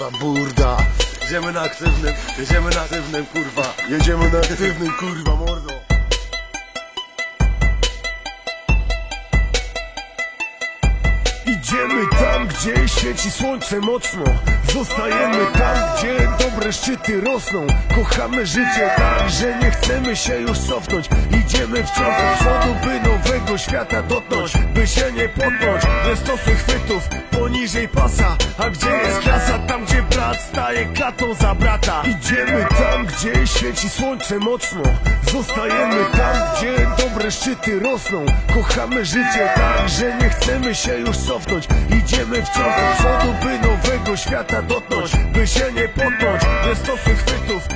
kurwa burda. Jedziemy na aktywnym, jedziemy na aktywnym kurwa. Jedziemy na aktywnym kurwa mordo. Idziemy tam, gdzie świeci słońce mocno. Zostajemy tam, gdzie dobre szczyty rosną. Kochamy życie tak, że nie chcemy się już cofnąć. Idziemy wciąż do przodu, by nowego świata dotknąć By się nie potknąć, nie stosy chwytów poniżej pasa. A gdzie jest klasa? Tam, gdzie brat staje klatą za brata. Idziemy tam, gdzie świeci słońce mocno. Zostajemy tam, gdzie dobre szczyty rosną. Kochamy życie tak, że nie chcemy się już cofnąć. Idziemy wciąż do przodu, by nowego świata dotknąć By się nie potknąć, nie stosy chwytów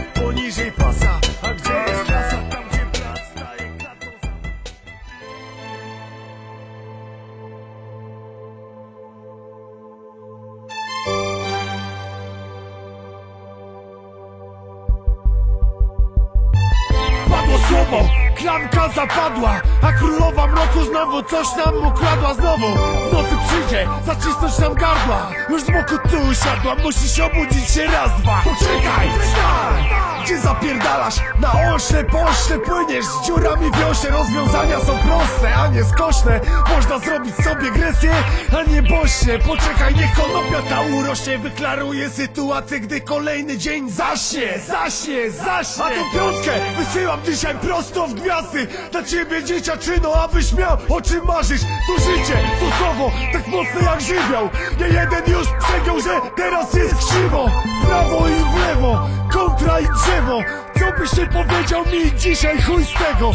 Padło słowo, klamka zapadła A królowa mroku znowu coś nam ukradła. Znowu w nocy przyjdzie, zacisnąć nam gardła. Już z boku tu usiadła, musisz obudzić się raz, dwa. Poczekaj, wstań! Gdzie zapierdalasz? Na ośle, pośle płyniesz z dziurami w osie. Rozwiązania są proste, a nie skośne. Można zrobić sobie gresję, a nie bośnie Poczekaj, niech konopia ta urośnie. Wyklaruje sytuację, gdy kolejny dzień zaśnie Zaśnie, zaśnie. A tą piątkę wysyłam dzisiaj prosto w gwiazdy. Dla ciebie dzieciaczyno, abyś miał o czym marzysz. To życie, to słowo, tak mocne jak żywioł. Nie jeden już przegiął, że teraz jest krzywo. W prawo i w lewo, kontra i drzewo. Co byś nie powiedział mi dzisiaj, chuj z tego.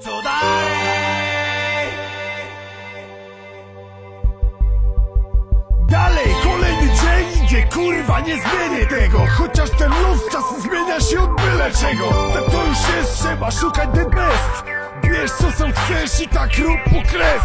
Co dalej? Dzień idzie, kurwa, nie zmienię tego. Chociaż ten los czasem zmienia się od byle czego. To już jest, trzeba szukać the best. Bierz co sam chcesz i tak rób po kres?